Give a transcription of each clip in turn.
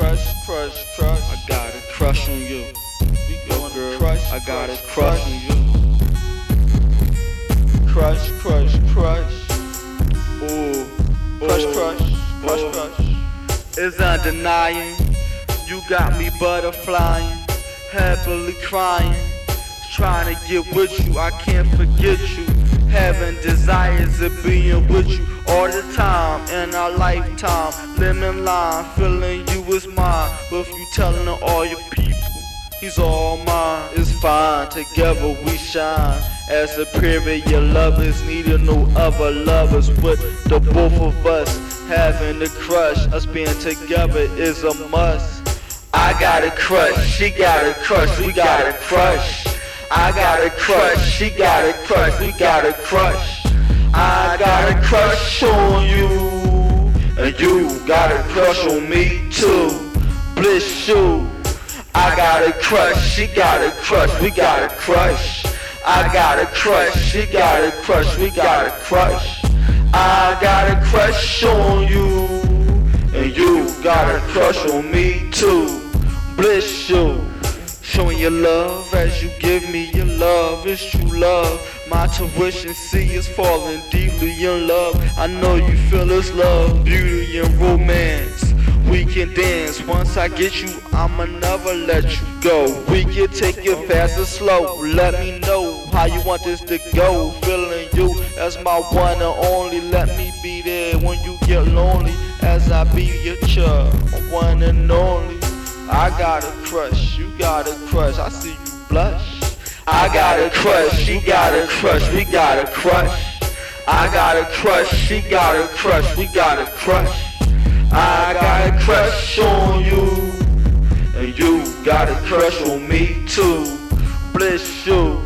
crush, crush, crush. I got a crush on you. We going girl, crush, I got a crush, crush on you. Crush, crush, crush. Ooh, Crush, crush, crush, crush. It's undenying. You got me butterflying, happily crying. Trying to get with you, I can't forget you. Having desires of being with you all the time in our lifetime. Lemon lime, feeling you is mine. With you telling all your people, he's all mine. It's fine, together we shine. As a period, your lovers needed no other lovers but the both of us having a crush. Us being together is a must. I got a crush, she got a crush, we got a crush. I got a crush, she got a crush, we got a crush. I got a crush on you, and you got a crush on me too. Bliss you. I got a crush, she got a crush, we got a crush. I got a crush, she got a crush, we got a crush. I got a crush on you, and you got a crush on me too. Bliss you. Showing your love as you give me your love, it's true love. My tuition see is falling deeply in love. I know you feel this love, beauty and romance. Can dance. Once I get you, I'ma never let you go. We can take it fast or slow. Let me know how you want this to go. Feeling you as my one and only. Let me be there when you get lonely. As I be your child, one and only. I got a crush, you got a crush. I see you blush. I got a crush, she got a crush, we got a crush. I got a crush, she got a crush, we got a crush. I got a crush on you, and you got a crush on me too. Bliss you.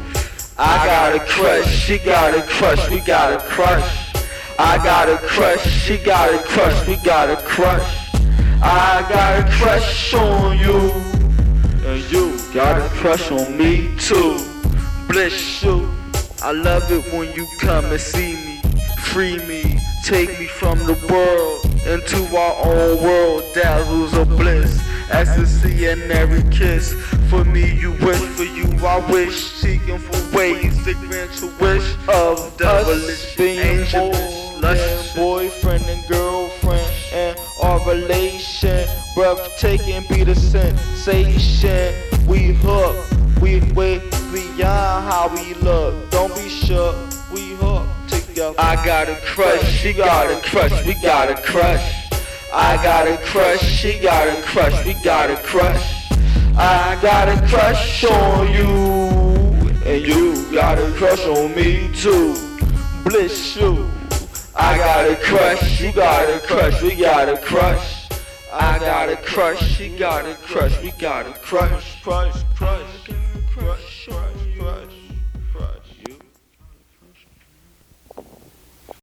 I got a crush, she got a crush, we got a crush. I got a crush, she got a crush, we got a crush. I got a crush on you, and you got a crush on me too. Bliss you. I love it when you come and see me, free me, take me from the world into our own world. Dazzles of bliss, ecstasy in every kiss. For me, you wish, for you, I wish, seeking for ways to grant your wish of devilish angelish, luscious boyfriend and girlfriend and our relation. Breathtaking be the sensation. We hook we way beyond how we look. Don't be shook we hook I got a crush, she got a crush, we got a crush. I got a crush, she got a crush, we got a crush. I got a crush on you, and you got a crush on me too. Bliss you. I got a crush, you got a crush, we got a crush. I got a crush, she got a crush, we got a crush. crush crush crush crush